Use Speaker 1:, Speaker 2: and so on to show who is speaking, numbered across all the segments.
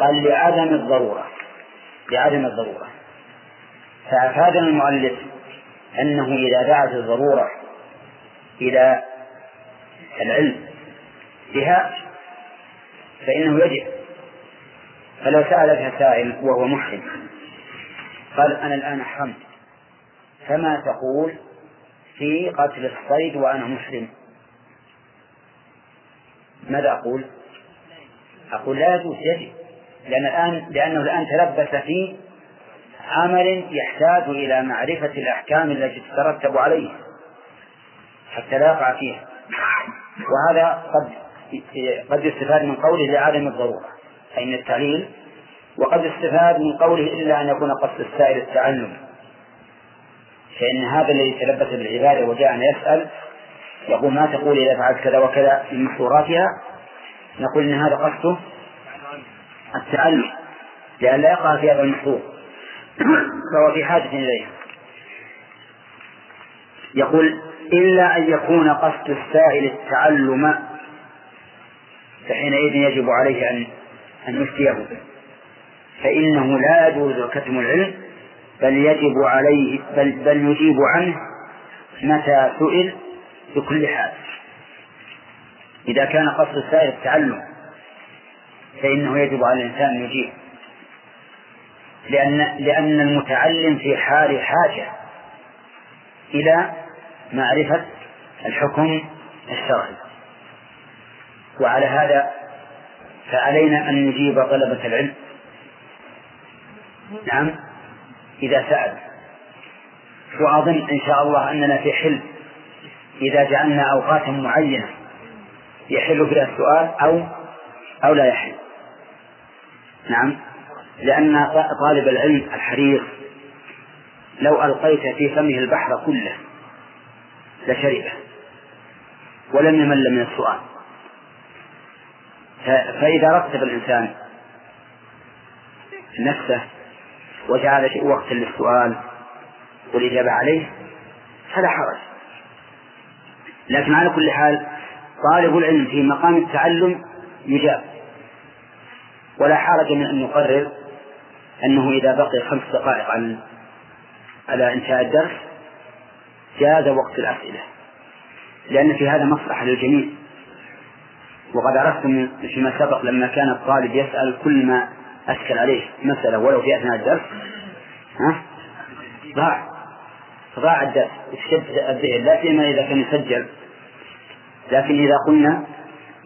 Speaker 1: قال لعدم الضرورة لعدم الضرورة. فأفادنا المؤلف أنه إذا دعت الضرورة إلى العلم بها فإنه يجب. فلو سألك سائل وهو محرم قال أنا الآن أحرمت فما تقول في قتل الصيد وأنا محرم؟ ماذا أقول؟ أقول لا يجوز يجب. لأن الآن لأنه الآن تلبس في عمل يحتاج إلى معرفة الأحكام التي تترتب عليه حتى لا يقع فيها. وهذا قد قد يستفاد من قوله لعدم الضرورة أي من التعليل وقد يستفاد من قوله إلا أن يكون قصد السائل التعلم. فإن هذا الذي تلبس بالعبادة وجاءنا يسأل يقول ما تقول إذا فعلت كذا وكذا من محظوراتها نقول إن هذا قصده التعلم لأن لا يقع في هذا المحظور فهو في حاجة إليه يقول إلا أن يكون قصد السائل التعلم فحينئذ يجب عليه أن أن يفتيه. فإنه لا يجوز كتم العلم بل يجب عليه بل, بل يجيب عنه متى سئل بكل حال. إذا كان قصد السائل التعلم فإنه يجب على الإنسان أن يجيب. لأن لأن المتعلم في حال حاجة إلى معرفة الحكم الشرعي. وعلى هذا فعلينا أن نجيب طلبة العلم. نعم؟ إذا سأل. وأظن إن شاء الله أننا في حل. إذا جعلنا أوقاتا معينة يحل فيها السؤال أو أو لا يحل. نعم. لأن طالب العلم الحريص لو ألقيت في فمه البحر كله لشربه ولم يمل من السؤال. فإذا رتب الإنسان نفسه وجعل وقتا للسؤال والإجابة عليه فلا حرج. لكن على كل حال طالب العلم في مقام التعلم يجاب. ولا حرج من أن نقرر أنه إذا بقي خمس دقائق على على إنتهاء الدرس جاز وقت الأسئلة لأن في هذا مصلحة للجميع. وقد عرفتم فيما سبق لما كان الطالب يسأل كل ما أشكل عليه مسألة ولو في أثناء الدرس ها؟ ضاع. ضاع الدرس اشتد الذهن لا سيما إذا كان يسجل. لكن إذا قلنا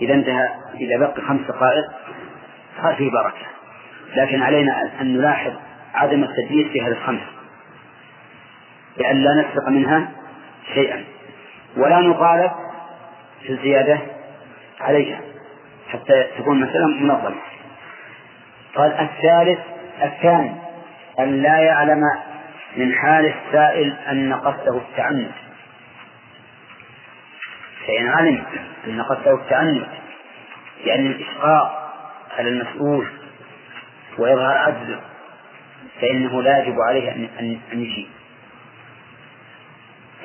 Speaker 1: إذا انتهى إذا بقي خمس دقائق فيه بركة لكن علينا أن نلاحظ عدم التدليس في هذه الخمس. لأن لا نسبق منها شيئا. ولا نطالب في الزيادة عليها. حتى تكون مثلا منظمة. قال الثالث الثاني أن لا يعلم من حال السائل أن قصده التعنت. فإن علم أن قصده التعنت يعني الإشقاء على المسؤول ويظهر عجزه فإنه لا يجب عليه أن يجيب.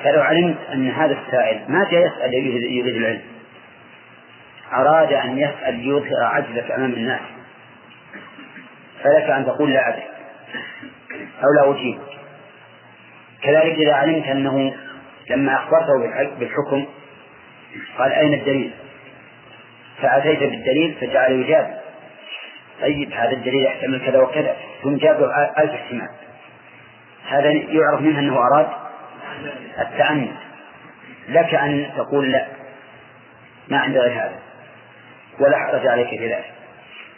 Speaker 1: فلو علمت أن هذا السائل ما جاء يسأل يريد العلم أراد أن يسأل ليظهر عجزك أمام الناس فلك أن تقول لا أدري أو لا أجيب. كذلك إذا علمت أنه لما أخبرته بالحكم قال أين الدليل؟ فأتيت بالدليل فجعل يجاب. طيب هذا الدليل يحتمل كذا وكذا. ثم جاب ألف احتمال هذا يعرف منه أنه أراد التأني لك أن تقول لا. ما عند غير هذا. ولا حرج عليك في ذلك.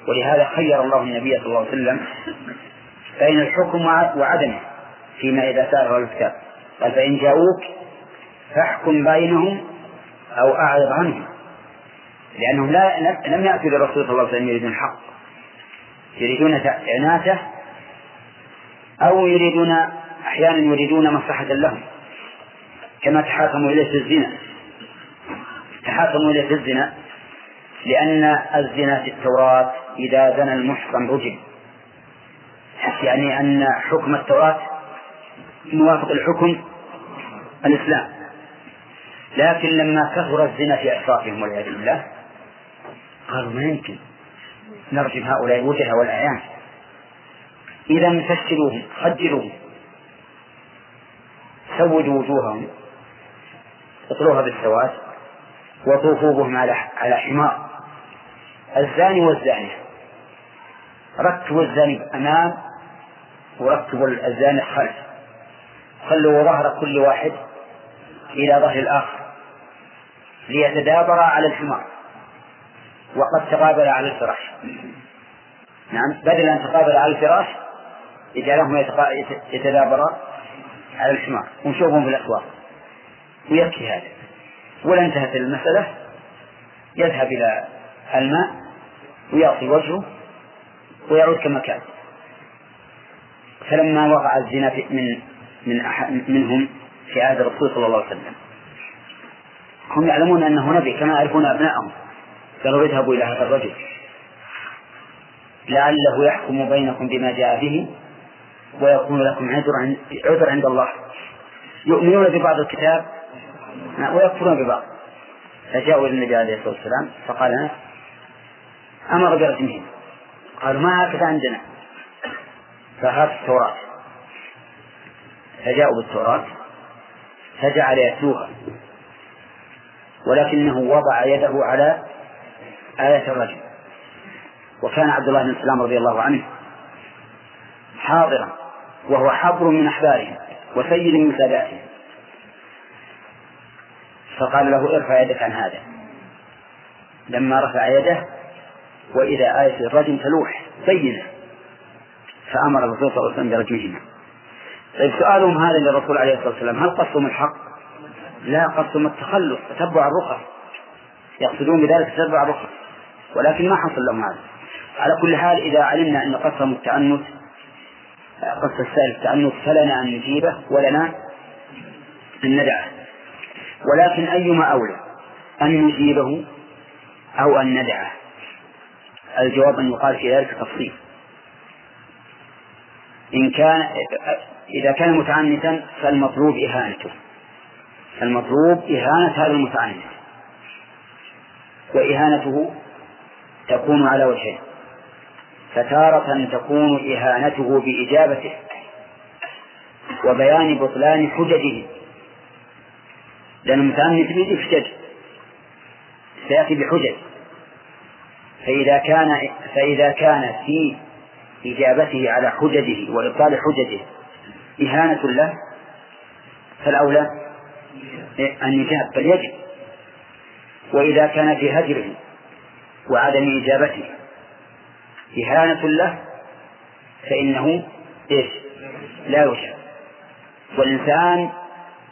Speaker 1: ولهذا خير الله النبي صلى الله عليه وسلم بين الحكم وعدمه فيما إذا سأله الكتاب. قال فإن جاءوك فاحكم بينهم أو أعرض عنهم. لأنهم لا لم يأتوا للرسول صلى الله عليه وسلم يريدون الحق يريدون إعناته أو يريدون أحيانا يريدون مصلحة لهم كما تحاكموا إليه في الزنا. تحاكموا إليه في الزنا لأن الزنا في التوراة إذا زنى المحصن رجم. يعني أن حكم التوراة موافق لحكم الإسلام. لكن لما كثر الزنا في أشرافهم والعياذ بالله قالوا ما يمكن. نرجم هؤلاء الوجهة والأعيان. إذا فشلوهم خجلوهم. سودوا وجوههم. اطلوها بالسواد. وطوفوا بهم على على حمار. الزاني والزانية. ركبوا الزاني أمام وركبوا الزاني خلف. خلوا ظهر كل واحد إلى ظهر الآخر. ليتدابرا على الحمار. وقد تقابل على الفراش نعم بدل أن تقابل على الفراش يجعلهم يتدابرا على الحمار. ونشوفهم في الأسواق. ويكفي هذا. ولا انتهت المسألة يذهب إلى الماء ويغطي وجهه ويعود كما كان. فلما وقع الزنا من من منهم في عهد الرسول صلى الله عليه وسلم هم يعلمون أنه نبي كما يعرفون أبنائهم قالوا اذهبوا إلى هذا الرجل. لعله يحكم بينكم بما جاء به ويكون لكم عذر عند, عذر عند الله. يؤمنون ببعض الكتاب ويكفرون ببعض. فجاءوا إلى النبي عليه الصلاة والسلام فقال أمر برجمهم قالوا ما هكذا عندنا؟ فهات التوراة. فجاءوا بالتوراة فجعل يتلوها ولكنه وضع يده على آية الرجم وكان عبد الله بن سلام رضي الله عنه حاضرا وهو حبر من أحبارهم وسيد من ساداتهم. فقال له ارفع يدك عن هذا. لما رفع يده وإذا آية الرجم تلوح بينة. فأمر الرسول صلى الله عليه وسلم برجمهما. طيب سؤالهم هذا للرسول عليه الصلاة والسلام. هل قصدهم الحق؟ لا قصدهم التخلص تتبع الرخص. يقصدون بذلك تتبع الرخص. ولكن ما حصل لهم هذا. على كل حال إذا علمنا أن قصدهم التعنت قصد السائل التعنت فلنا أن نجيبه ولنا أن ندعه. ولكن أيما أولى أن نجيبه أو أن ندعه؟ الجواب أن يقال في ذلك تفصيل. إن كان إذا كان متعنتا فالمطلوب إهانته. المطلوب إهانة هذا المتعنت. وإهانته تكون على وجهين فتارة تكون إهانته بإجابته وبيان بطلان حججه. لأن المتعنت بيجي حجج. سيأتي بحجج. فإذا كان فإذا كان في إجابته على حججه وإبطال حججه إهانة له فالأولى أن يجاب بل يجب وإذا كان في هجره وعدم إجابته. إهانة له فإنه إيش؟ لا يجاب والإنسان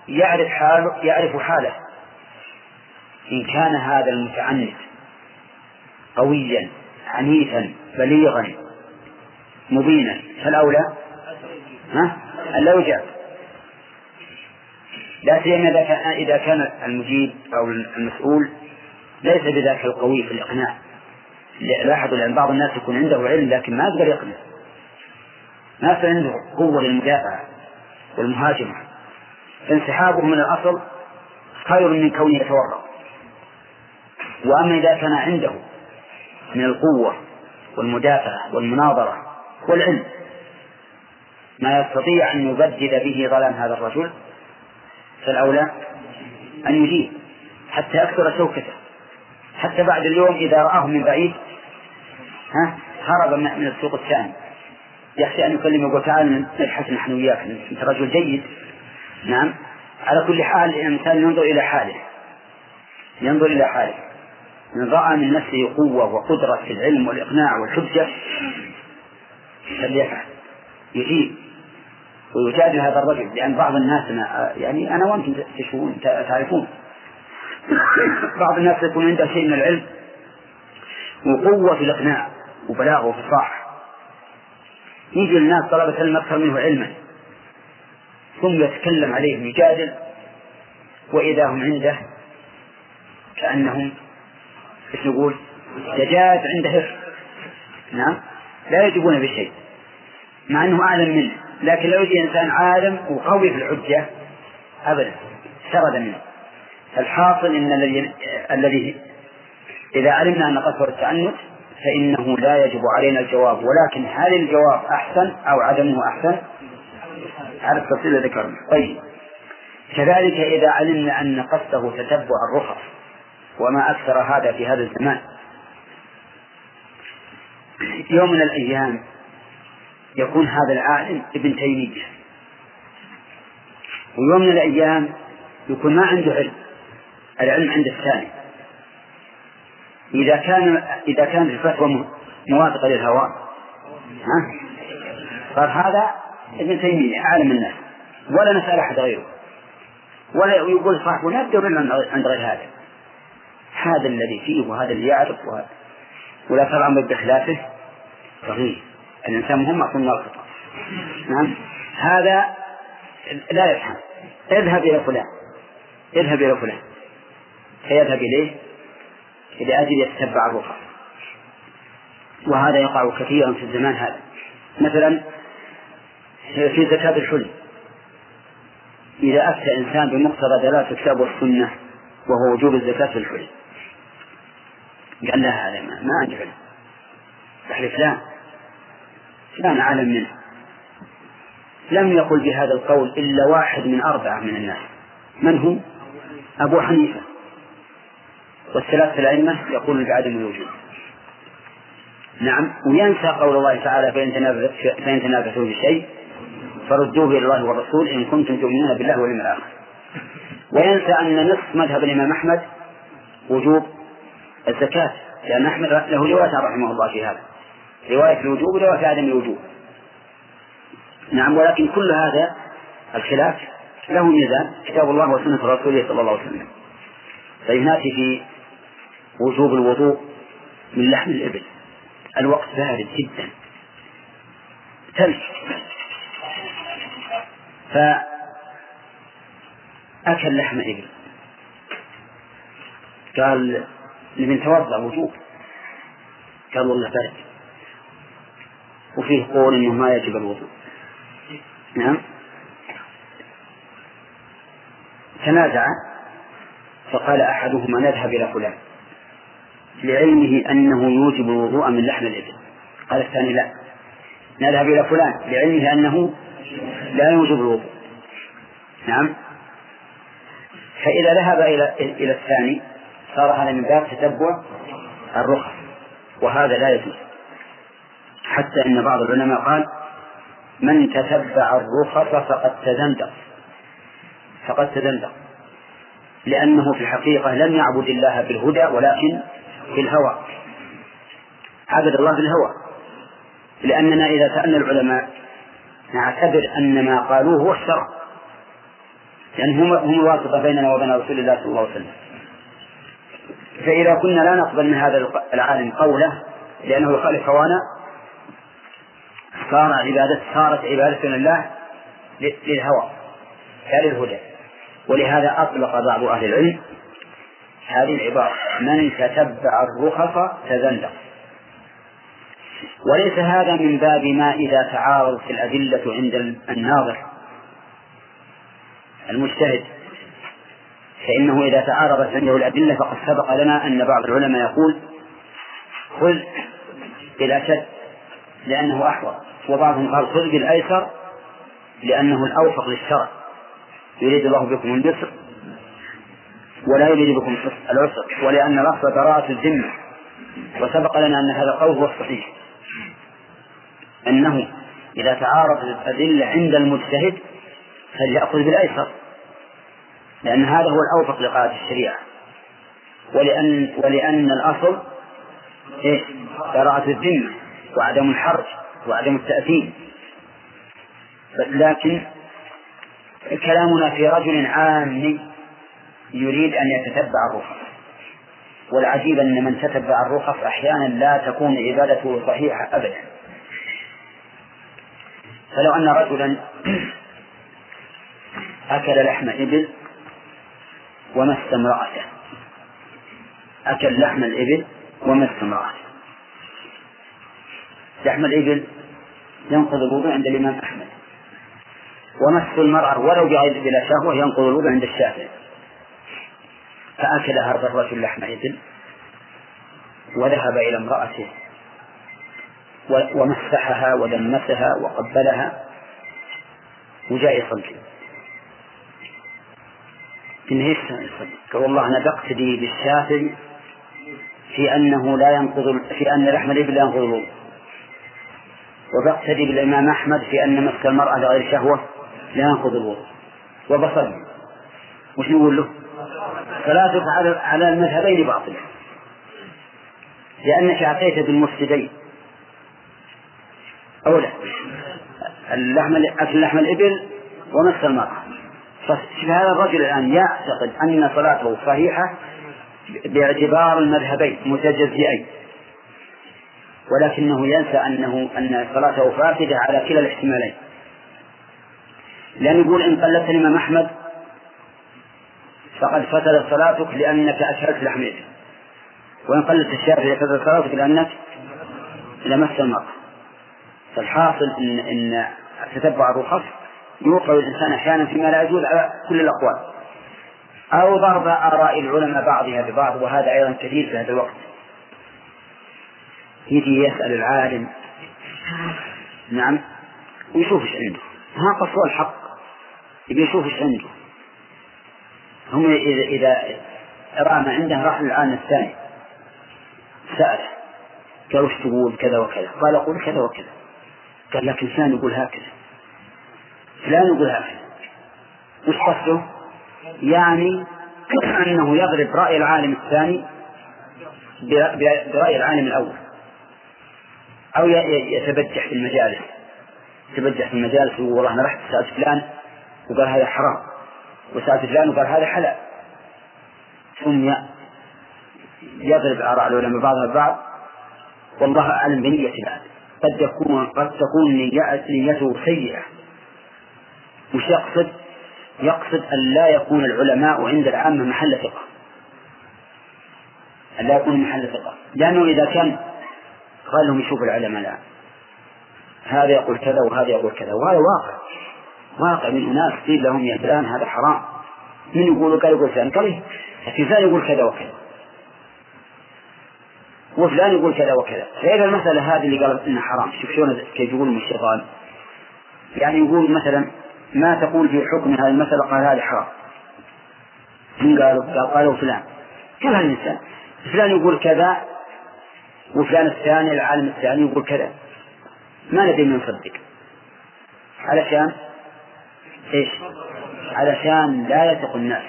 Speaker 1: يعرف حاله يعرف حاله. إن كان هذا المتعنت قويا عنيفا بليغا مبينا فالأولى؟ ها؟ أن لا يجاب. لا سيما إذا كان المجيب أو المسؤول ليس بذاك القوي في الإقناع. لاحظوا لأن بعض الناس يكون عنده علم لكن ما يقدر يقنع. ما يصير عنده قوة للمدافعة والمهاجمة. فانسحابه من الأصل خير من كونه يتورط. وأما إذا كان عنده من القوة والمدافعة والمناظرة والعلم ما يستطيع أن يبدد به ظلام هذا الرجل فالأولى أن يجيب حتى يكثر شوكته. حتى بعد اليوم إذا رآه من بعيد ها؟ هرب من السوق الثاني. يخشى أن يكلمه يقول تعال نبحث نحن وياك أنت رجل جيد. نعم. على كل حال الإنسان ينظر إلى حاله. ينظر إلى حاله. من رأى من نفسه قوة وقدرة في العلم والإقناع والحجة فليفعل. يجيب. ويجادل هذا الرجل لأن بعض الناس يعني أنا وأنتم تشوفون تعرفون. بعض الناس يكون عنده شيء من العلم وقوة في الإقناع. وبلاغه وفصاحة يجي الناس طلبة العلم أكثر منه علما. ثم يتكلم عليهم يجادل وإذا هم عنده كأنهم إيش نقول؟ دجاج عنده. نعم. لا يجيبون بشيء مع انه أعلم منه. لكن لو يجي إنسان عالم وقوي في الحجة ابدا سرد منه. الحاصل إن الذي الذي إذا علمنا أن قصر التعنت فإنه لا يجب علينا الجواب ولكن هل الجواب أحسن أو عدمه أحسن؟ على التفصيل ذكرنا. طيب. كذلك إذا علمنا أن قصده تتبع الرخص وما أكثر هذا في هذا الزمان. يوم من الأيام يكون هذا العالم ابن تيمية. ويوم من الأيام يكون ما عنده علم العلم عند الثاني. إذا كان إذا كانت الفتوى موافقة للهوى. ها؟ صار هذا ابن تيمية عالم الناس. ولا نسأل أحد غيره. ولا يقول صاحبه لا تدور عند غير هذا. هذا الذي فيه وهذا اللي يعرف وهذا ولا ترى الأمر بخلافه. صغير الإنسان مهم من الخطأ نعم. هذا لا يفهم. اذهب إلى فلان. اذهب إلى فلان. فيذهب إليه. لأجل يتتبع الرخص. وهذا يقع كثيرا في الزمان هذا. مثلا في زكاة الحلم. إذا أفتى إنسان بمقتضى دلالة الكتاب والسنة وهو وجوب الزكاة في الحلم. قال لا هذا ما, ما عندي علم. يحلف فلان فلان أعلم منه. لم يقل بهذا القول إلا واحد من أربعة من الناس. من هم؟ أبو حنيفة. والثلاثة الأئمة يقولون بعدم الوجود نعم وينسى قول الله تعالى فإن تنافسوا في شيء فردوه إلى الله والرسول إن كنتم تؤمنون بالله واليوم الآخر. وينسى أن نصف مذهب الإمام أحمد وجوب الزكاة لأن أحمد له رواية رحمه الله في هذا. رواية الوجوب ورواية عدم الوجوب. نعم ولكن كل هذا الخلاف له ميزان كتاب الله وسنة رسوله صلى الله عليه وسلم. نأتي في وجوب الوضوء من لحم الإبل. الوقت بارد جدا. ثلج فأكل لحم إبل. قال لمن توضأ وجوب. قال والله برد وفيه قول إنه ما يجب الوضوء. نعم. تنازع. فقال أحدهما نذهب إلى فلان. لعلمه أنه يوجب الوضوء من لحم الإبل. قال الثاني لا. نذهب إلى فلان. لعلمه أنه لا يوجب الوضوء. نعم. فإذا ذهب إلى إلى الثاني صار هذا من باب تتبع الرخص وهذا لا يجوز. حتى إن بعض العلماء قال من تتبع الرخص فقد تزندق. فقد تزندق. لأنه في الحقيقة لم يعبد الله بالهدى ولكن في الهوى. عبد الله بالهوى لأننا إذا سألنا العلماء نعتبر أن ما قالوه هو الشرع لأن هم هم الواسطة بيننا وبين رسول الله صلى الله عليه وسلم. فإذا كنا لا نقبل من هذا العالم قوله لأنه يخالف هوانا صار عبادة صارت عبادة لله للهوى لا للهدى. ولهذا أطلق بعض أهل العلم هذه العبارة. من تتبع الرخص تزندق وليس هذا من باب ما إذا تعارضت الأدلة عند الناظر. المجتهد. فإنه إذا تعارضت عنده الأدلة فقد سبق لنا أن بعض العلماء يقول خذ بالأشد لأنه أحوط. وبعضهم قال خذ بالأيسر لأنه الأوفق للشرع. يريد الله بكم اليسر. ولا يريد بكم العسر ولأن الأصل براءة الذمة. وسبق لنا أن هذا القول هو الصحيح. أنه إذا تعارضت الأدلة عند المجتهد فليأخذ بالأيسر. لأن هذا هو الأوفق لقاعدة الشريعة. ولأن ولأن الأصل إيه؟ براءة الذمة وعدم الحرج وعدم التأثيم. لكن كلامنا في رجل عامي يريد أن يتتبع الرخص. والعجيب أن من تتبع الرخص أحيانا لا تكون عبادته صحيحة أبدا. فلو أن رجلا أكل لحم إبل ومس امرأته. أكل لحم الإبل ومس امرأته. لحم الإبل ينقض الوضوء عند الإمام أحمد. ومس المرأة ولو بغير بلا شهوة ينقض الوضوء عند الشافعي. فأكل هذا الرجل لحم إبل وذهب إلى امرأته ومسحها ودمسها وقبلها وجاء يصلي إن هي قال والله أنا بقتدي بالشافعي في أنه لا ينقض في أن لحم الإبل لا ينقض وبقتدي بالإمام أحمد في أن مس المرأة لغير شهوة لا ينقض الوضوء. وبصلي وش نقول له؟ صلاتك على على المذهبين باطلة لأنك أعطيت بالمفسدين. أولا اللحم أكل لحم الإبل ومس المرأة. هذا الرجل الآن يعتقد أن صلاته صحيحة باعتبار المذهبين متجزئين. ولكنه ينسى أنه أن صلاته فاسدة على كلا الاحتمالين. لأن يقول إن قلدت الإمام أحمد فقد فسدت صلاتك لأنك أشهدت لحم الإبل وإن قلدت الشافعي فسدت صلاتك لأنك لمست المرأة. فالحاصل إن إن تتبع الرخص يوقع الإنسان أحيانا فيما لا يجوز على كل الأقوال. أو ضرب آراء العلماء بعضها ببعض وهذا أيضا كثير في هذا الوقت. يجي يسأل العالم. نعم. ويشوف إيش عنده. ها قصوى الحق. يبي يشوف إيش عنده. هم إذا إذا ما عنده راح للعالم الثاني. سأله قال وش تقول؟ كذا وكذا. قال أقول كذا وكذا. قال لكن فلان يقول هكذا. فلان يقول هكذا. وش قصده؟ يعني أنه يضرب رأي العالم الثاني برأي العالم الأول. أو يتبجح في المجالس. يتبجح في المجالس والله أنا رحت سألت فلان وقال هذا حرام. وسألت فلان وقال هذا حلال. ثم يضرب آراء العلماء بعضها البعض والله أعلم بنية العالم قد يكون قد تكون نيته سيئة. وش يقصد؟ يقصد أن لا يكون العلماء عند العامة محل ثقة. أن لا يكون محل ثقة. لأنه إذا كان قال لهم يشوف العلماء الآن. هذا يقول كذا وهذا يقول كذا. وهذا واقع. واقع من أناس قيل لهم يا فلان هذا حرام. من يقول قال يقول فلان؟ قال لكن فلان يقول كذا وكذا. وفلان يقول كذا وكذا. غير المسألة هذه اللي قال إنها حرام. شوف شلون كيف يقول الشيطان يعني يقول مثلا ما تقول في حكم هذه المسألة قال هذا حرام. من قالوا؟ قال قالوا فلان. كل الإنسان؟ فلان يقول كذا وفلان الثاني العالم الثاني يقول كذا. ما ندري من نصدق علشان إيش؟ علشان لا يثق الناس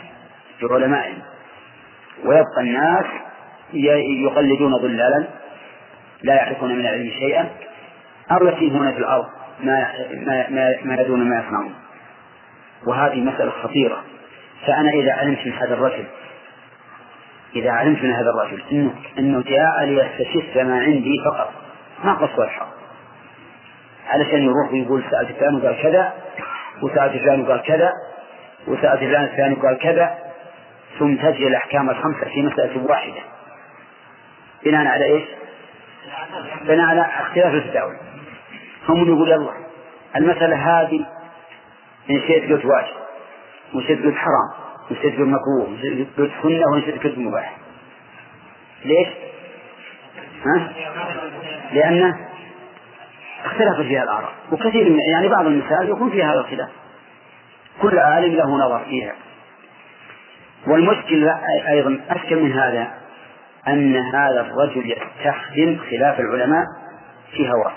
Speaker 1: بعلمائهم ويبقى الناس يقلدون ضلالا لا يعرفون من العلم شيئا أو يتيهون في الأرض ما ما ما, يدون ما يصنعون. وهذه مسألة خطيرة. فأنا إذا علمت من هذا الرجل إذا علمت من هذا الرجل إنه إنه جاء ليستشف ما عندي فقط ما قصوا الحق. علشان يروح ويقول سألت فلان وقال كذا وسألت فلان وقال كذا وسألت فلان الثاني وقال كذا ثم تجري الأحكام الخمسة في مسألة واحدة بناء على إيش؟ بناء على اختلاف الفتاوى هم يقول يلا المسألة هذه إن شئت قلت واجب وإن شئت قلت حرام وإن شئت قلت مكروه وإن شئت قلت سنة وإن شئت قلت مباح ليش؟ ها؟ لأنه اختلفت فيها الآراء. وكثير من يعني بعض المسائل يكون فيها هذا الخلاف. كل عالم له نظر فيها. والمشكل أيضا أشكل من هذا أن هذا الرجل يستخدم خلاف العلماء في هواه.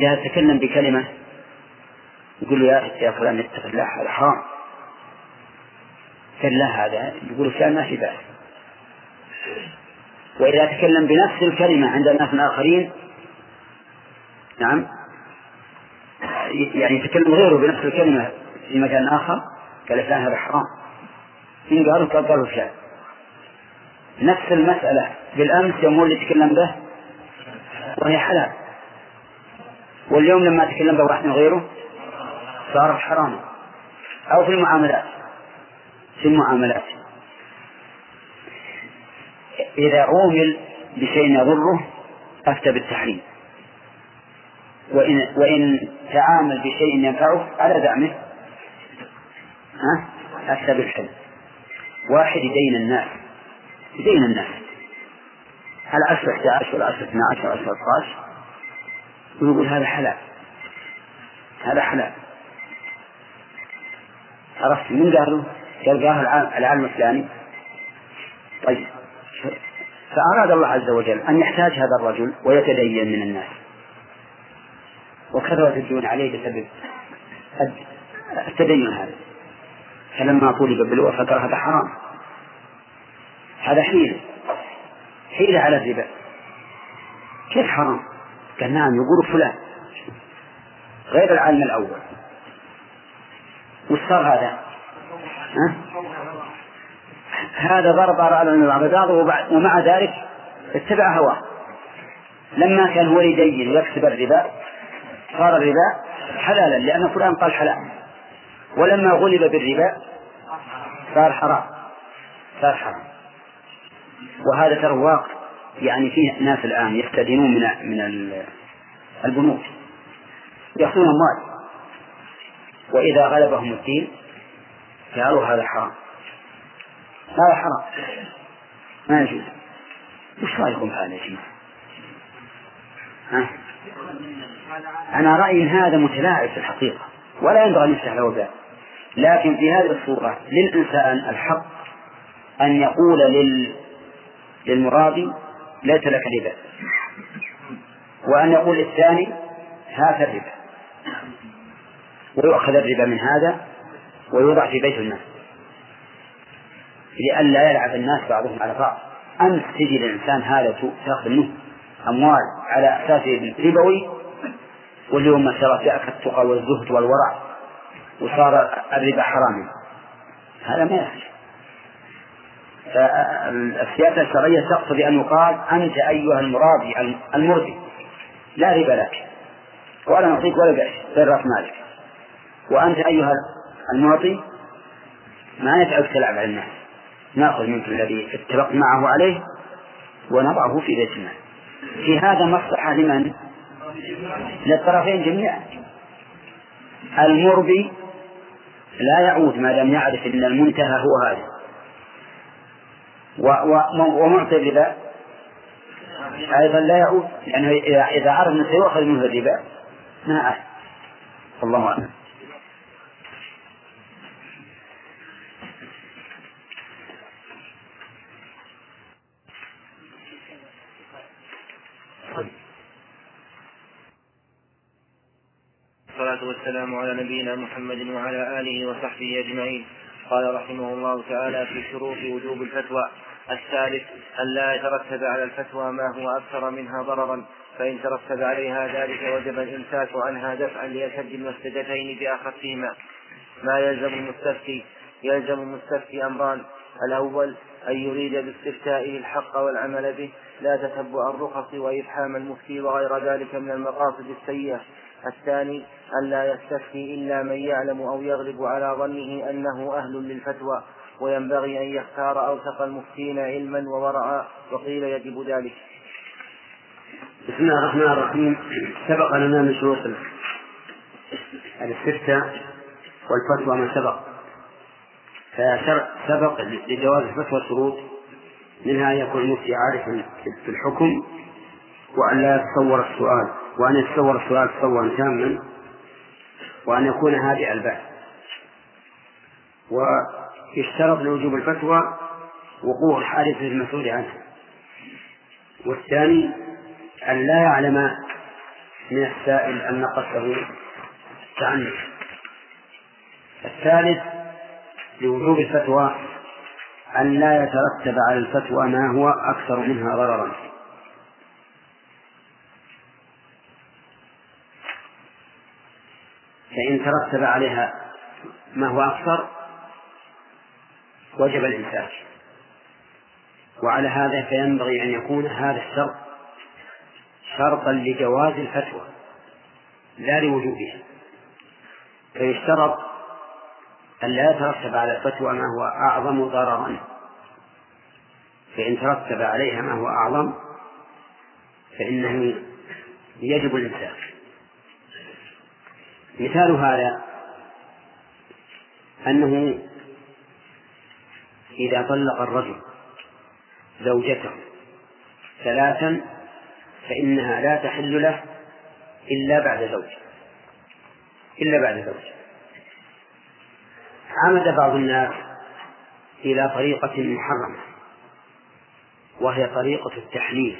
Speaker 1: إذا تكلم بكلمة يقول له يا يا فلان اتق الله هذا حرام. قال لا هذا يقول فلان ما في بأس. وإذا تكلم بنفس الكلمة عند الناس الآخرين نعم. يعني يتكلم غيره بنفس الكلمة في مكان آخر قال فلان هذا حرام. إن قالوا قال قالوا فلان نفس المسألة بالأمس يوم اللي تكلم به وهي حلال. واليوم لما تكلم به واحد من غيره صارت حراما أو في المعاملات. في المعاملات. إذا عومل بشيء يضره أفتى بالتحريم. وإن وإن تعامل بشيء ينفعه على دعمه ها؟ أفتى بالحل واحد يدين الناس. يدين الناس. العشر 11 والعشر 12 والعشر 13 ويقول هذا حلال. هذا حلال. عرفت من قاله؟ قال قال العالم الفلاني. طيب. فأراد الله عز وجل أن يحتاج هذا الرجل ويتدين من الناس. وكثرة الديون عليه بسبب التدين هذا. فلما طلب بالوفاء قال هذا حرام. هذا حيلة. حيلة على الربا. كيف حرام؟ قال نعم يقول فلان. غير العالم الأول. وش صار هذا؟ ها؟ هذا ضرب على بعض بعض ومع ذلك اتبع هواه. لما كان هو يدين ويكسب الربا صار الربا حلالا لأن فلان قال حلال. ولما غلب بالربا صار حرام. صار حرام. وهذا ترى واقع يعني فيه ناس الآن يستدينون من من البنوك. يأخذون أموال. وإذا غلبهم الدين قالوا هذا حرام. هذا حرام. ما يجوز. وش رأيكم في هذا يا جماعة؟ ها؟ أنا رأيي هذا متلاعب في الحقيقة ولا ينبغي أن يفتح له باب لكن في هذه الصورة للإنسان الحق أن يقول لل... للمراضي ليس لك ربا وأن يقول الثاني هات الربا ويؤخذ الربا من هذا ويوضع في بيت المال. لئلا يلعب الناس بعضهم على بعض. أنت تجي للإنسان هذا تأخذ منه. أموال على أساس ربوي واليوم ما شاء الله جاءك التقى والزهد والورع وصار الربا حراما. هذا ما يصح فالسياسة الشرعية تقتضي أن يقال أنت أيها المراضي المرضي لا ربا لك. ولا نعطيك ولا قرش غير رأس مالك. وأنت أيها المعطي ما يتعب تلعب على الناس. نأخذ منك الذي اتفقت معه عليه ونضعه في بيت المال. في هذا مصلحة لمن؟ للطرفين جميعا. المربي لا يعود ما لم يعرف إن المنتهى هو هذا. ومعطي الربا. أيضا لا يعود لأنه اذا عرف انه سيؤخذ منه الربا ما عاد الله أعلم.
Speaker 2: والصلاة والسلام على نبينا محمد وعلى آله وصحبه أجمعين. قال رحمه الله تعالى في شروط وجوب الفتوى الثالث أن لا يترتب على الفتوى ما هو أكثر منها ضررا فإن ترتب عليها ذلك وجب الإمساك عنها دفعا لأشد المفسدتين بأخفهما. ما يلزم المستفتي؟ يلزم المستفتي أمران الأول أن يريد باستفتائه الحق والعمل به لا تتبع الرخص وإفحام المفتي وغير ذلك من المقاصد السيئة. الثاني أن لا يستفتي إلا من يعلم أو يغلب على ظنه أنه أهل للفتوى وينبغي أن يختار أوثق المفتين علما وورعا وقيل يجب ذلك.
Speaker 1: بسم الله الرحمن الرحيم. سبق لنا من شروط الاستفتاء والفتوى ما سبق. فسبق لجواز الفتوى شروط منها أن يكون المفتي عارفا في الحكم وأن لا يتصور السؤال. وأن يتصور السؤال تصورا تاما وأن يكون هادئ البال ويشترط لوجوب الفتوى وقوع الحادث المسؤول عنه. والثاني أن لا يعلم من السائل أن قصده التعنت الثالث لوجوب الفتوى أن لا يترتب على الفتوى ما هو أكثر منها ضررا. فإن ترتب عليها ما هو أكثر وجب الإمساك وعلى هذا فينبغي أن يكون هذا الشرط شرطا لجواز الفتوى لا لوجوبها. فيشترط أن لا يترتب على الفتوى ما هو أعظم ضررا. فإن ترتب عليها ما هو أعظم فإنه يجب الإمساك مثال هذا أنه إذا طلق الرجل زوجته ثلاثا فإنها لا تحل له إلا بعد زوج إلا بعد زوج. عمد بعض الناس إلى طريقة محرمة وهي طريقة التحليل.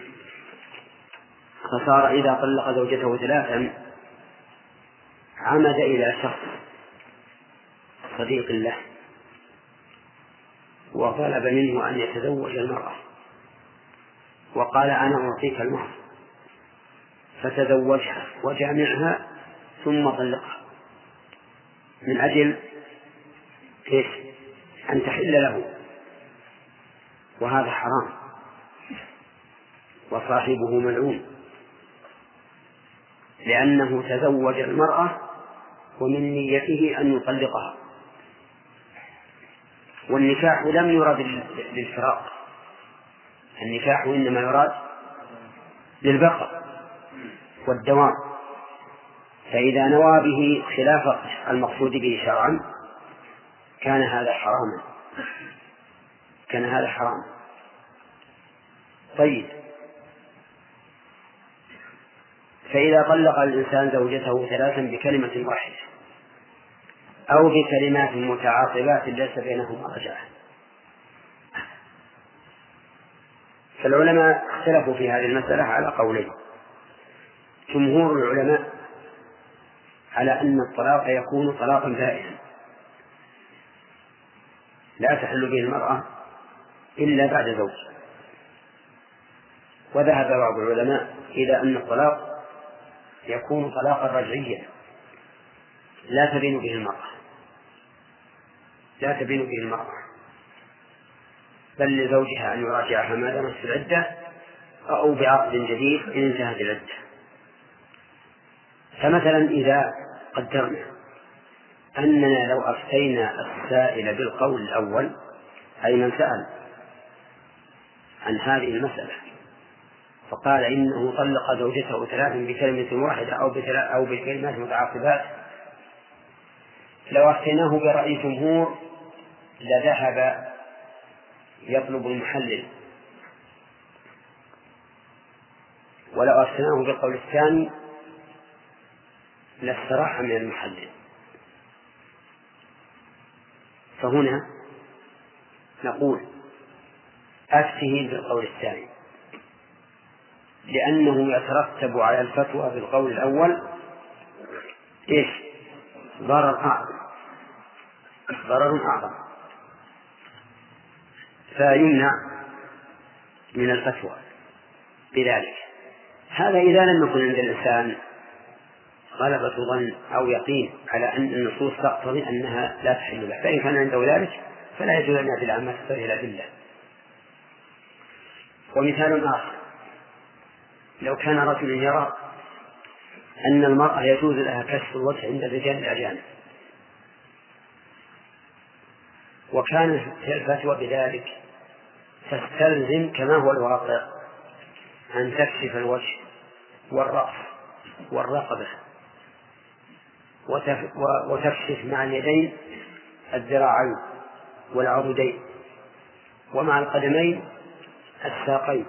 Speaker 1: فصار إذا طلق زوجته ثلاثا عمد إلى شخص صديق له وطلب منه أن يتزوج المرأة وقال أنا أعطيك المهر فتزوجها وجامعها ثم طلقها. من أجل إيش؟ أن تحل له. وهذا حرام. وصاحبه ملعون. لأنه تزوج المرأة ومن نيته أن يطلقها. والنكاح لم يرد للفراق النكاح إنما يراد للبقاء والدوام. فإذا نوى به خلاف المقصود به شرعا كان هذا حراما. كان هذا حراما. طيب. فإذا طلق الإنسان زوجته ثلاثا بكلمة واحدة أو بكلمات متعاقبات ليس بينهما رجعة فالعلماء اختلفوا في هذه المسألة على قولين. جمهور العلماء على أن الطلاق يكون طلاقا بائنا لا تحل به المرأة إلا بعد زوج وذهب بعض العلماء إلى أن الطلاق يكون طلاقا رجعيا. لا تبين به المرأة. لا تبين به المرأة. بل لزوجها أن يراجعها ما دامت في العدة أو بعقد جديد إن انتهت العدة. فمثلا إذا قدرنا أننا لو أفتينا السائل بالقول الأول أي من سأل عن هذه المسألة فقال إنه طلق زوجته ثلاثا بكلمة واحدة أو أو بكلمات متعاقبات. لو أفتيناه برأي جمهور لذهب يطلب المحلل. ولو أفتناه بالقول الثاني لاستراح من المحلل. فهنا نقول أفته بالقول الثاني. لأنه يترتب على الفتوى بالقول الأول إيش؟ ضرر أعظم. ضرر أعظم. فيمنع من الفتوى بذلك. هذا إذا لم يكن عند الإنسان غلبة ظن أو يقين على أن النصوص تقتضي أنها لا تحل له. فإن كان عنده ذلك فلا يجوز أن يعدل عما تقتضي الأدلة. ومثال آخر. لو كان رجل يرى أن المرأة يجوز لها كشف الوجه عند الرجال الأجانب وكانت الفتوى بذلك تستلزم كما هو الواقع أن تكشف الوجه والرأس والرقبة وتكشف مع اليدين الذراعين والعضدين ومع القدمين الساقين.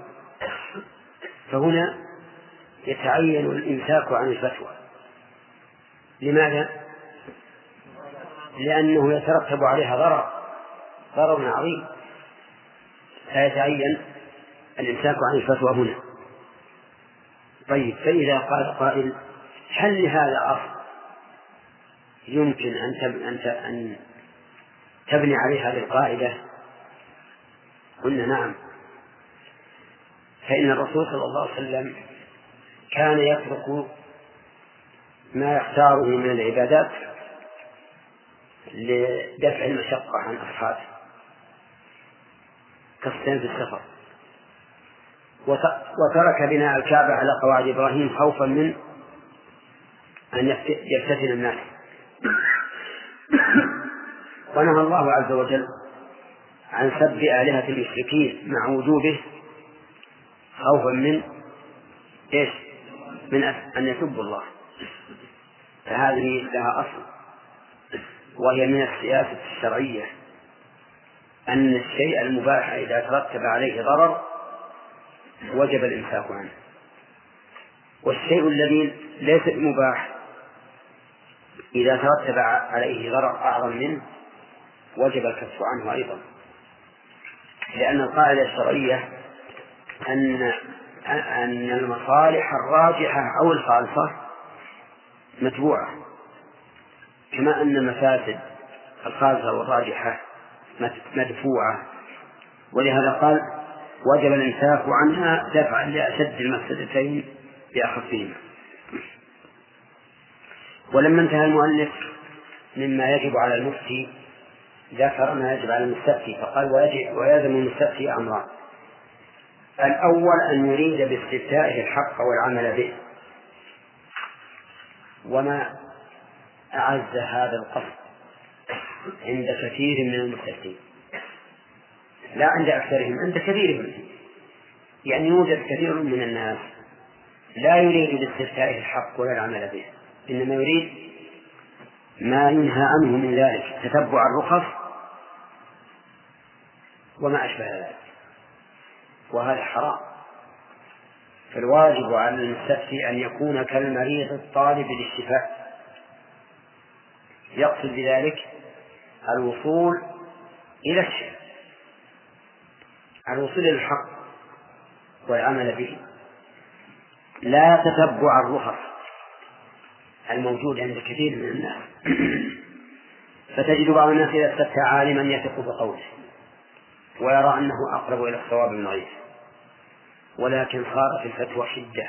Speaker 1: فهنا يتعين الإمساك عن الفتوى. لماذا؟ لأنه يترتب عليها ضرر ضرر عظيم. فيتعين الإمساك عن الفتوى هنا. طيب فإذا قال قائل هل لهذا أصل يمكن أن أن تبني عليه هذه القاعدة؟ قلنا نعم. فإن الرسول صلى الله عليه وسلم كان يترك ما يختاره من العبادات لدفع المشقة عن أصحابه كالصيام في السفر. وترك بناء الكعبة على قواعد إبراهيم خوفا من أن يفتتن الناس. ونهى الله عز وجل عن سب آلهة المشركين مع وجوبه خوفا من إيش؟ من أن يسبوا الله. فهذه لها أصل. وهي من السياسة الشرعية. أن الشيء المباح إذا ترتب عليه ضرر وجب الإمساك عنه. والشيء الذي ليس مباح إذا ترتب عليه ضرر أعظم منه وجب الكف عنه أيضا. لأن القاعدة الشرعية أن أن المصالح الراجحة أو الخالصة متبوعة. كما أن المفاسد الخالصة والراجحة مدفوعة. ولهذا قال وجب الإمساك عنها دفعا لأشد المفسدتين بأخفهما. ولما انتهى المؤلف مما يجب على المفتي ذكر ما يجب على المستفتي فقال ويجب ويلزم المستفتي أمران. الأول أن يريد باستفتائه الحق والعمل به. وما أعز هذا القصد عند كثير من المستفتين لا عند أكثرهم عند كثير منهم يعني يوجد كثير من الناس لا يريد باستفتائه الحق ولا العمل به. إنما يريد ما ينهى عنه من ذلك تتبع الرخص وما أشبه ذلك. وهذا حرام. فالواجب على المستفتي أن يكون كالمريض الطالب للشفاء. يقصد بذلك الوصول إلى الشفاء الوصول إلى الحق والعمل به. لا تتبع الرخص الموجود عند كثير من الناس. فتجد بعض الناس إذا استفتى عالما يثق بقوله. ويرى أنه أقرب إلى الصواب من غيره ولكن صار في الفتوى شدة.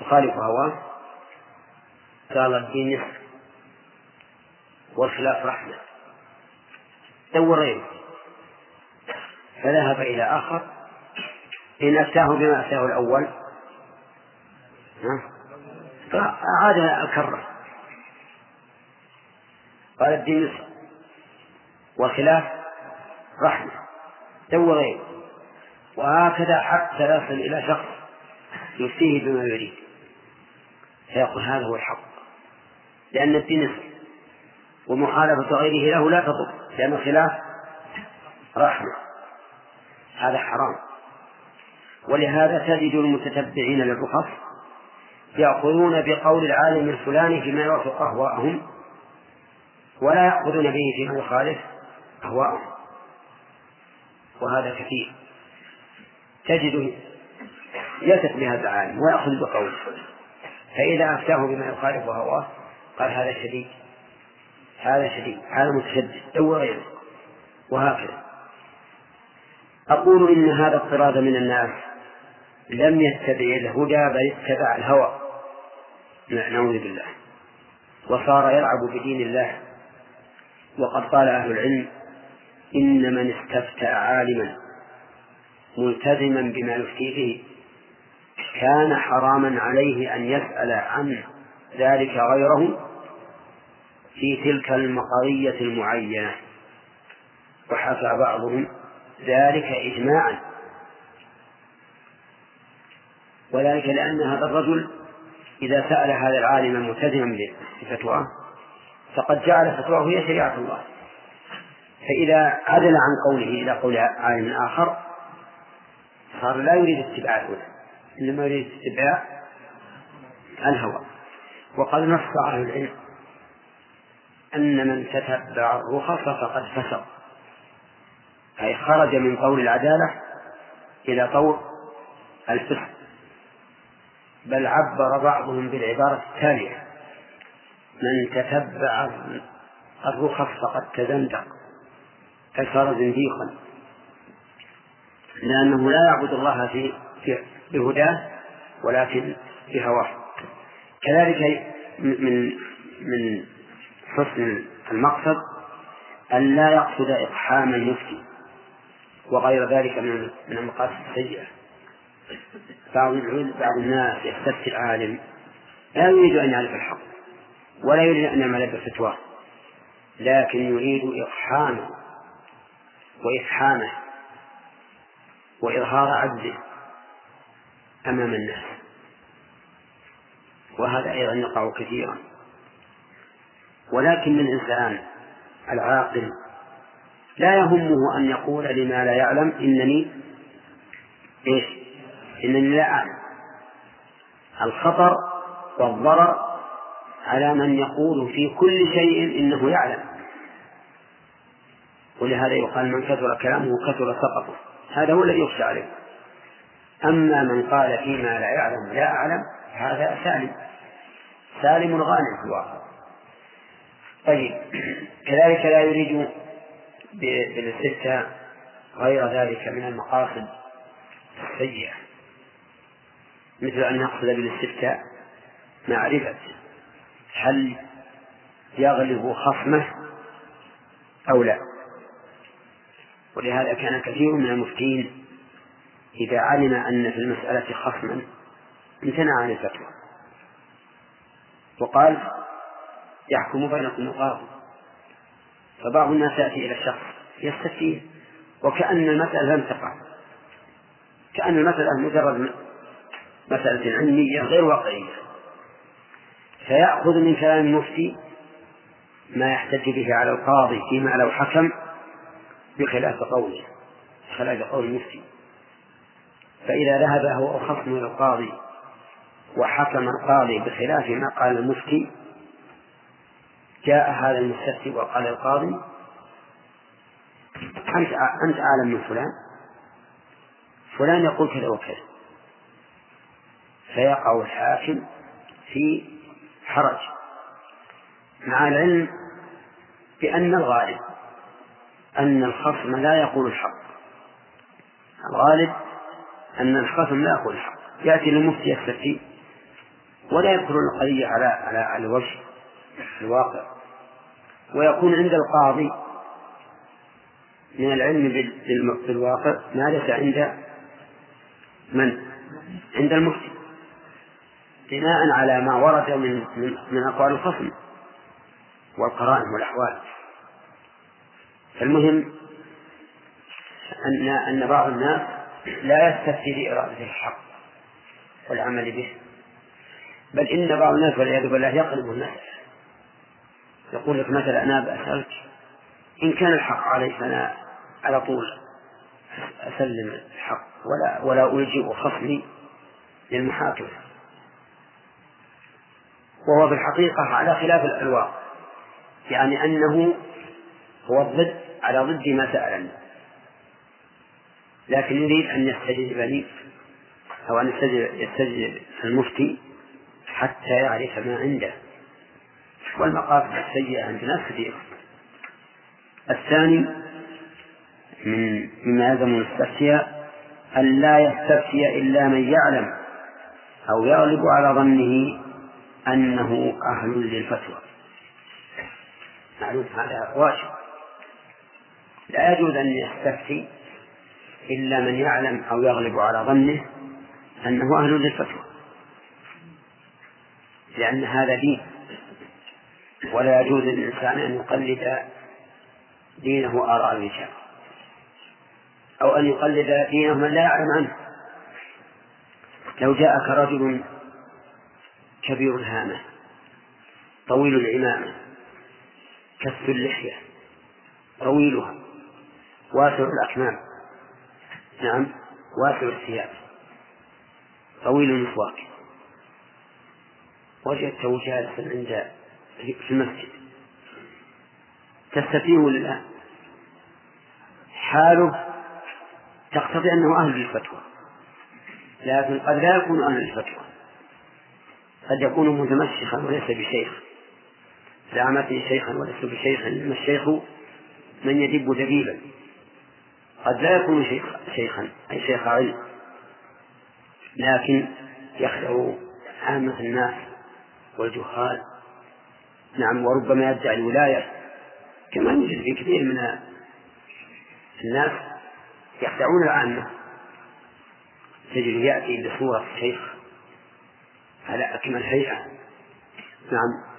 Speaker 1: تخالف هواه. قال الدين نصف والخلاف رحمة. دور غيره فذهب إلى آخر. إن أفتاه بما أفتاه الأول. فعاد الكرة قال الدين والخلاف رحمة. دور غيره وهكذا حتى يصل إلى شخص يفتيه بما يريد. فيقول هذا هو الحق. لأن الدين نصف ومخالفة غيره له لا تضر. لأن الخلاف رحمة. هذا حرام. ولهذا تجد المتتبعين للرخص يأخذون بقول العالم الفلاني فيما يوافق أهواءهم ولا يأخذون به فيما يخالف أهواءهم. وهذا كثير. تجده يثق بهذا العالم ويأخذ بقوله فإذا أفتاه بما يخالف هواه قال هذا شديد. هذا شديد. هذا متشدد. دور غيره وهكذا. أقول إن هذا الطراد من الناس لم يتبع الهدى بل اتبع الهوى. نعوذ بالله. وصار يلعب بدين الله. وقد قال أهل العلم إن من استفتى عالما ملتزما بما يفتي به كان حراما عليه أن يسأل عن ذلك غيره في تلك المقضية المعينة. وحكى بعضهم ذلك إجماعا. وذلك لأن هذا الرجل إذا سأل هذا العالم الملتزما بفتواه فقد جعل فتواه هي شريعة الله. فإذا عدل عن قوله إلى قول عالم آخر صار لا يريد اتباع الهدى إنما يريد اتباع الهوى. وقد نص أهل العلم أن من تتبع الرخص فقد فسق. أي خرج من قول العدالة إلى قول الفسق. بل عبر بعضهم بالعبارة التالية من تتبع الرخص فقد تزندق. أي صار زنديقا. لأنه لا يعبد الله في بهداه ولكن بهواه. كذلك من من حسن المقصد أن لا يقصد إقحام المفتي وغير ذلك من من المقاصد السيئة. بعض بعض الناس يستفتي العالم. لا يريد أن يعرف الحق ولا يريد أن يعمل بفتواه. لكن يريد إقحامه. وإفحامه وإظهار عجزه أمام الناس. وهذا أيضا يقع كثيرا. ولكن الإنسان العاقل لا يهمه أن يقول لما لا يعلم إنني إيش؟ إنني لا أعلم. الخطر والضرر على من يقول في كل شيء إنه يعلم. ولهذا يقال من كثر كلامه كثر سقطه. هذا هو الذي يخشى عليه. أما من قال فيما لا يعلم لا أعلم هذا سالم. سالم غانم في الواقع. طيب كذلك لا يريد بالاستفتاء غير ذلك من المقاصد السيئة. مثل أن نقصد بالاستفتاء معرفة. هل يغلب خصمه أو لا؟ ولهذا كان كثير من المفتين إذا علم أن في المسألة خصما امتنع عن الفتوى. وقال يحكم بينكم القاضي فبعض الناس يأتي إلى الشخص يستفتيه. وكأن المسألة لم تقع. كأن المسألة مجرد مسألة علمية غير واقعية. فيأخذ من كلام المفتي ما يحتج به على القاضي فيما لو حكم بخلاف قوله بخلاف قول المفتي. فإذا ذهب هو خصم إلى القاضي وحكم القاضي بخلاف ما قال المفتي جاء هذا المستفتي وقال القاضي أنت أنت أعلم من فلان فلان يقول كذا وكذا. فيقع الحاكم في حرج مع العلم بأن الغالب أن الخصم لا يقول الحق. الغالب أن الخصم لا يقول الحق. يأتي للمفتي يستفتي ولا يذكر القضية على على على الوجه الواقع. ويكون عند القاضي من العلم بالواقع ما ليس عند من؟ عند المفتي. بناء على ما ورد من من, أقوال الخصم والقرائن والأحوال. فالمهم أن أن بعض الناس لا يستفتي لإرادة الحق والعمل به بل إن بعض الناس والعياذ بالله يقلب الناس. يقول لك مثلا أنا بأسألك إن كان الحق علي فأنا على طول أسلم الحق ولا ولا ألجئ خصمي للمحاكمة وهو في الحقيقة على خلاف الواقع يعني أنه هو الضد على ضد ما سألني. لكن يريد أن يستجيب لي أو أن يستجيب المفتي حتى يعرف ما عنده. والمقاصد السيئة عند الناس كثيرة الثاني من مما يلزم المستفتي أن لا يستفتي إلا من يعلم أو يغلب على ظنه أنه أهل للفتوى. معلوم هذا واجب. لا يجوز أن يستفتي إلا من يعلم أو يغلب على ظنه أنه أهل للفتوى. لأن هذا دين. ولا يجوز للإنسان أن يقلد دينه آراء الرجال. أو أن يقلد دينه من لا يعلم عنه. لو جاءك رجل كبير الهامة طويل العمامة كث اللحية طويلها واسع الأكمام. نعم واسع الثياب. طويل المسواك. وجدته جالسا عند في المسجد. تستفيه ولا حاله تقتضي أنه أهل للفتوى. لكن قد لا يكون أهل للفتوى. قد يكون متمسخا وليس بشيخ. زعمته شيخا ولست بشيخ. إنما الشيخ من يدب دبيبا. قد لا يكون شيخ شيخا أي شيخ علم. لكن يخدع عامة الناس والجهال. نعم وربما يدعي الولاية. كما يوجد في كثير من الناس يخدعون العامة. تجد يأتي بصورة شيخ على أكمل هيئة. نعم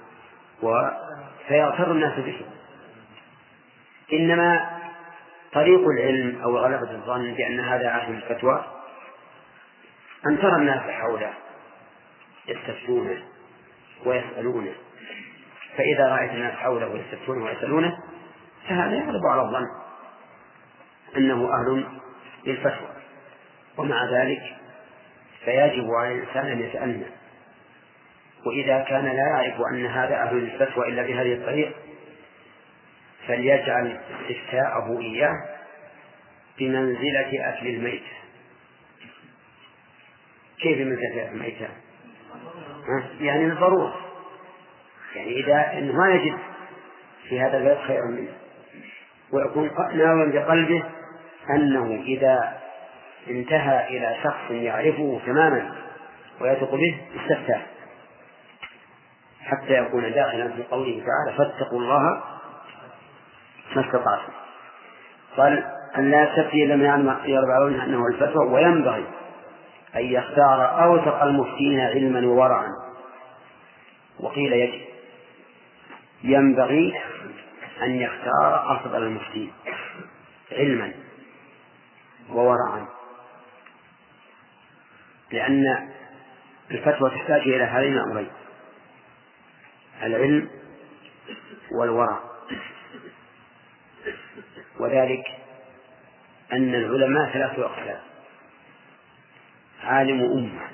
Speaker 1: فيغتر الناس به. إنما طريق العلم أو غلبة الظن بأن هذا عهد الفتوى أن ترى الناس حوله يستفتونه ويسألونه. فإذا رأيت الناس حوله يستفتونه ويسألونه فهذا يغلب على الظن أنه أهل للفتوى. ومع ذلك فيجب على الإنسان أن يتأنى وإذا كان لا يعرف أن هذا أهل الفتوى إلا بهذه الطريق فليجعل استفتاءه إياه بمنزلة أكل الميت. كيف بمنزلة أكل الميتة؟ يعني الضرورة. يعني إذا إنه ما يجد في هذا البيت خيرا منه. ويكون ناويا بقلبه أنه إذا انتهى إلى شخص يعرفه تماما ويثق به استفتاه. حتى يكون داخلا في قوله تعالى فاتقوا الله ما استطعتم قال أن لا يستفتي لم يعلم يربعون أنه الفتوى وينبغي أن يختار أوثق المفتين علما وورعا. وقيل يجب ينبغي أن يختار أفضل المفتين علما وورعا. لأن الفتوى تحتاج إلى هذين الأمرين العلم والورع. وذلك أن العلماء ثلاثة أقسام. عالم أمة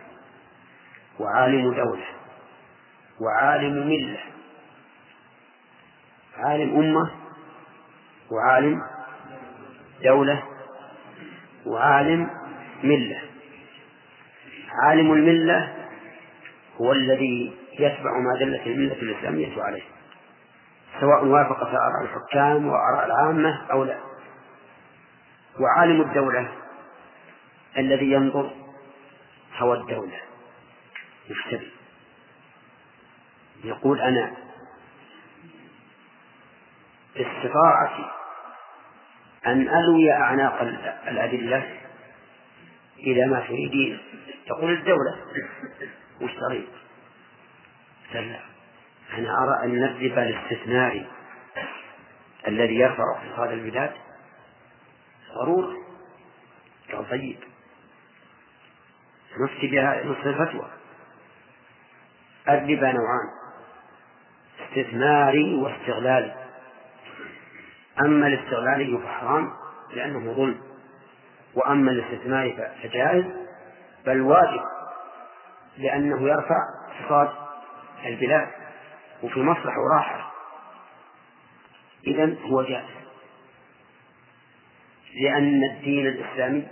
Speaker 1: وعالم دولة وعالم ملة. عالم أمة وعالم دولة وعالم ملة. عالم الملة هو الذي يتبع ما دلت الملة الإسلامية عليه. سواء وافق في آراء الحكام وآراء العامة أو لا. وعالم الدولة الذي ينظر هوى الدولة. يشتري يقول أنا باستطاعتي أن ألوي أعناق الأدلة إلى ما تريدين تقول الدولة. تريد؟ لا أنا أرى أن الربا الاستثنائي الذي يرفع اقتصاد البلاد ضرورة. قال طيب. نفتي بها نصف الفتوى. الربا نوعان. استثماري واستغلالي أما الاستغلالي فحرام لأنه ظلم. وأما الاستثماري فجائز. بل واجب لأنه يرفع اقتصاد البلاد. وفي مصلحة وراحة. إذا هو جائز. لأن الدين الإسلامي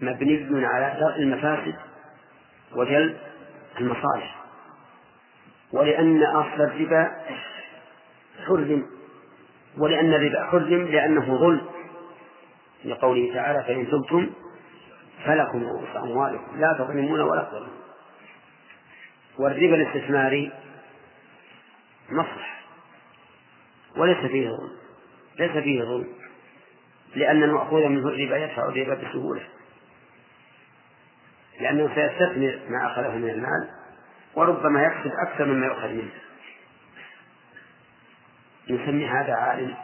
Speaker 1: مبني على درء المفاسد وجلب المصالح. ولأن أصل الربا حرم. ولأن الربا حرم لأنه ظلم. لقوله تعالى فإن تبتم فلكم رؤوس أموالكم لا تظلمون ولا تظلمون. والربا الاستثماري مصلح وليس فيه ظلم. ليس فيه ظلم. لأن المأخوذ منه الربا يدفع الربا بسهولة. لأنه سيستثمر ما أخذه من المال وربما يكسب أكثر مما يؤخذ منه. نسمي هذا عالم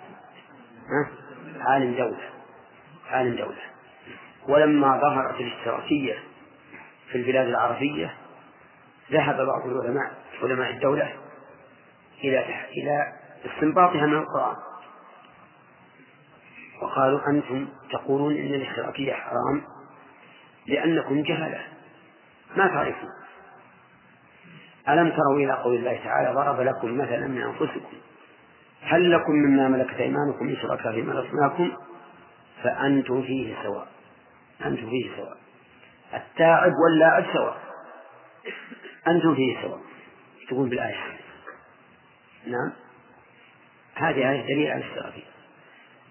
Speaker 1: عالم دولة. عالم دولة. ولما ظهرت الاشتراكية في البلاد العربية ذهب بعض العلماء علماء الدولة إلى إلى استنباطها من القرآن. وقالوا أنتم تقولون إن الاشتراكية حرام لأنكم جهلة. ما تعرفون. ألم تروا إلى قول الله تعالى ضرب لكم مثلا من أنفسكم. هل لكم مما ملكت أيمانكم من شركاء فيما رزقناكم؟ فأنتم فيه سواء. أنتم فيه سواء. التاعب واللاعب سواء. أنتم فيه سواء. تقول بالآية. نعم. هذه آية دليل على الشركية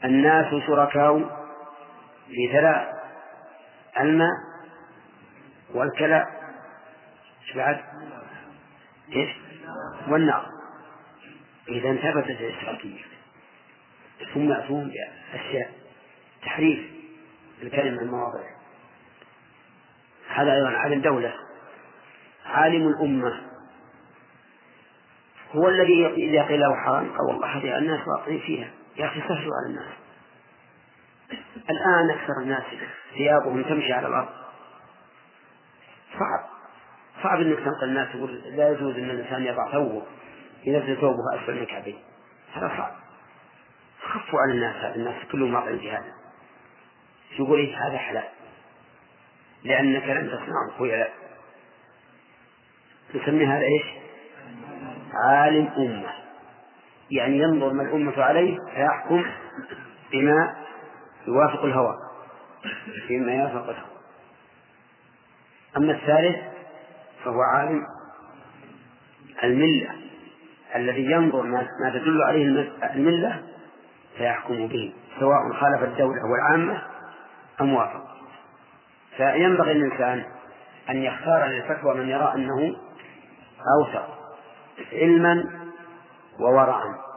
Speaker 1: الناس شركاء في ثلاث الماء والكلى. إيش بعد؟ إيش؟ والنار. إذا ثبتت الاشتراكية. ثم يأتون بأشياء. تحريف الكلمة المواضع هذا أيضا عالم دولة. عالم الأمة. هو الذي إذا قيل له حرام قال والله هذه الناس واقعين فيها. يا أخي سهلوا على الناس. الآن أكثر الناس ثيابهم تمشي على الأرض. صعب. صعب إنك تنقل الناس تقول لا يجوز إن الإنسان يضع ثوبه ينزل ثوبه أسفل من الكعبين هذا صعب. خفوا على الناس هذا الناس كلهم واقعين في هذا. يقول إيه؟ هذا حلال. لأنك لن تصنعه خيلاء نسمي هذا إيش؟ عالم أمة. يعني ينظر ما الأمة عليه فيحكم بما يوافق الهوى فيما يوافق الهوى. أما الثالث فهو عالم الملة الذي ينظر ما تدل عليه الملة فيحكم به سواء خالف الدولة والعامة أم وافق. فينبغي للإنسان أن يختار للفتوى من يرى أنه أوثق. علما وورعا.